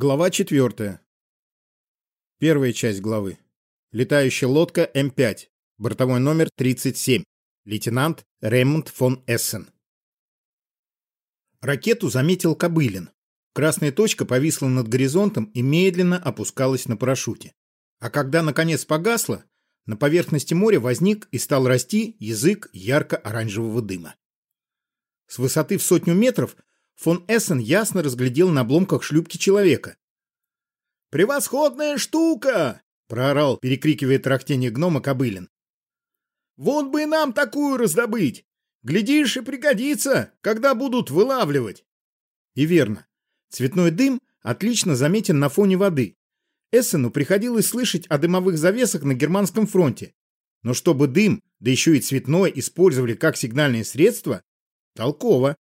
Глава 4. Первая часть главы. Летающая лодка М5. Бортовой номер 37. Лейтенант Ремонт фон Эссен. Ракету заметил Кобылин. Красная точка повисла над горизонтом и медленно опускалась на парашюте. А когда наконец погасла, на поверхности моря возник и стал расти язык ярко-оранжевого дыма. С высоты в сотню метров фон Эссен ясно разглядел на обломках шлюпки человека. «Превосходная штука!» — проорал, перекрикивая трахтение гнома Кобылин. «Вот бы и нам такую раздобыть! Глядишь, и пригодится, когда будут вылавливать!» И верно. Цветной дым отлично заметен на фоне воды. Эссену приходилось слышать о дымовых завесах на германском фронте. Но чтобы дым, да еще и цветной, использовали как сигнальное средство, толково.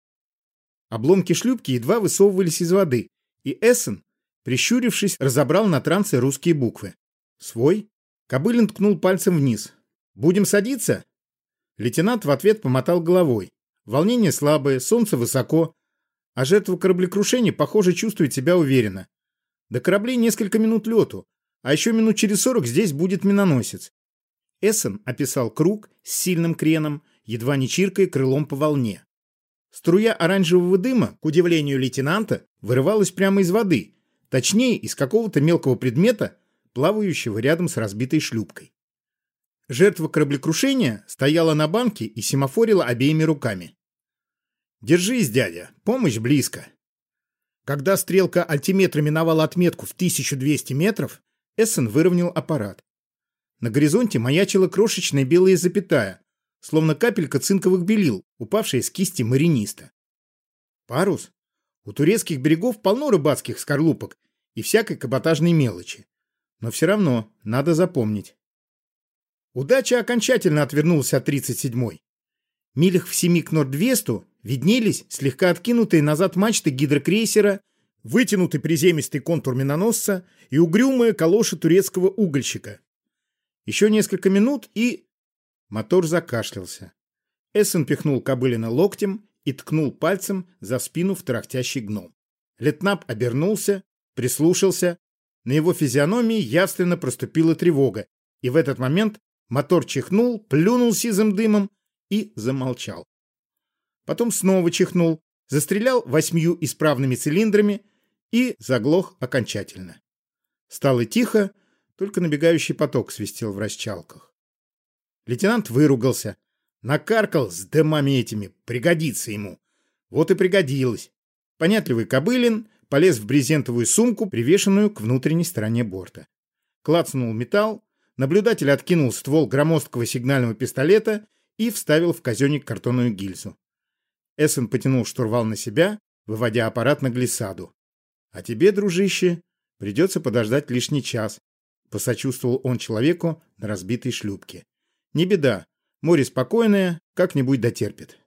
Обломки шлюпки едва высовывались из воды, и Эссен, прищурившись, разобрал на трансе русские буквы. «Свой?» Кобылин ткнул пальцем вниз. «Будем садиться?» Лейтенант в ответ помотал головой. Волнение слабое, солнце высоко, а жертва кораблекрушения, похоже, чувствует себя уверенно. До кораблей несколько минут лету, а еще минут через сорок здесь будет миноносец. Эссен описал круг с сильным креном, едва не чиркая крылом по волне. Струя оранжевого дыма, к удивлению лейтенанта, вырывалась прямо из воды, точнее, из какого-то мелкого предмета, плавающего рядом с разбитой шлюпкой. Жертва кораблекрушения стояла на банке и семафорила обеими руками. «Держись, дядя, помощь близко». Когда стрелка альтиметра миновала отметку в 1200 метров, Эссен выровнял аппарат. На горизонте маячила крошечная белая запятая, словно капелька цинковых белил, упавшая с кисти мариниста. Парус? У турецких берегов полно рыбацких скорлупок и всякой каботажной мелочи. Но все равно надо запомнить. Удача окончательно отвернулась от 37-й. Милях в семи к Нордвесту виднелись слегка откинутые назад мачты гидрокрейсера, вытянутый приземистый контур миноносца и угрюмая калоша турецкого угольщика. Еще несколько минут и... Мотор закашлялся. Эссен пихнул Кобылина локтем и ткнул пальцем за спину в тарахтящий гном. Летнап обернулся, прислушался. На его физиономии явственно проступила тревога, и в этот момент мотор чихнул, плюнул сизым дымом и замолчал. Потом снова чихнул, застрелял восьмью исправными цилиндрами и заглох окончательно. Стало тихо, только набегающий поток свистел в расчалках. Лейтенант выругался. Накаркал с дымами этими. Пригодится ему. Вот и пригодилось. Понятливый Кобылин полез в брезентовую сумку, привешенную к внутренней стороне борта. Клацнул металл, наблюдатель откинул ствол громоздкого сигнального пистолета и вставил в казенник картонную гильзу. Эссен потянул штурвал на себя, выводя аппарат на глиссаду. «А тебе, дружище, придется подождать лишний час», — посочувствовал он человеку на разбитой шлюпке. Не беда. Море спокойное, как-нибудь дотерпит.